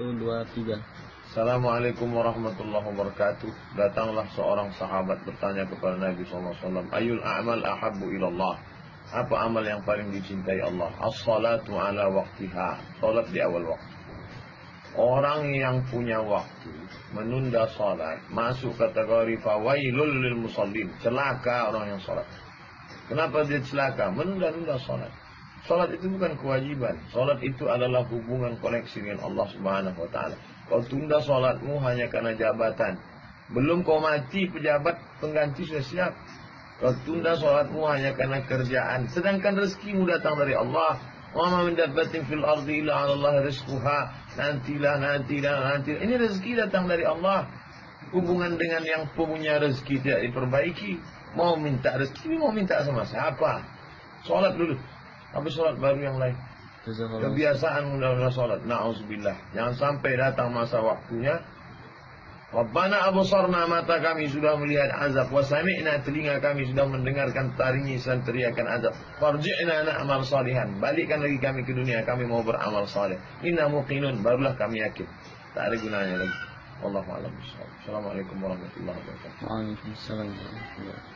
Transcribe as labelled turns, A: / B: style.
A: Satu, dua, tiga.
B: Assalamualaikum warahmatullahi wabarakatuh. Datanglah seorang sahabat bertanya kepada Nabi SAW. Ayul a'mal ahabbu ilallah. Apa amal yang paling dicintai Allah? As-salatu ala waktiha. Salat di awal waktu. Orang yang punya waktu menunda salat masuk kategori fawailul lil. Celaka orang yang salat. Kenapa dia celaka? Menunda-nunda salat. Salat itu bukan kewajiban. Salat itu adalah hubungan koneksi dengan Allah Subhanahu wa taala. Kau tunda sholatmu hanya karena jabatan. Belum kau mati pejabat pengganti sudah siap. Kau tunda sholatmu hanya karena kerjaan. Sedangkan rezekimu datang dari Allah. Wa ma min dabbatin fil ardi illa 'ala Allah rizquha. Nantilah, nantilah, nantilah. Ini rezeki datang dari Allah. Hubungan dengan yang punya rezeki tidak diperbaiki. Mau minta rezeki, mau minta sama siapa? Sholat dulu. Habis sholat baru yang lain. Kebiasaan mula-mula sholat. Na'udzubillah. Jangan sampai datang masa waktunya. Rabbana abusarna mata kami sudah melihat azab. Wasami'na telinga kami sudah mendengarkan taringisan teriakan azab. Farji'na na'amal salihan. Balikkan lagi kami ke dunia. Kami mau beramal salih. Inna muqinun. Barulah kami yakin. Tak ada gunanya lagi. Wallahu a'lam bishawab. Assalamualaikum warahmatullahi wabarakatuh.
A: Waalaikumsalam warahmatullahi wabarakatuh.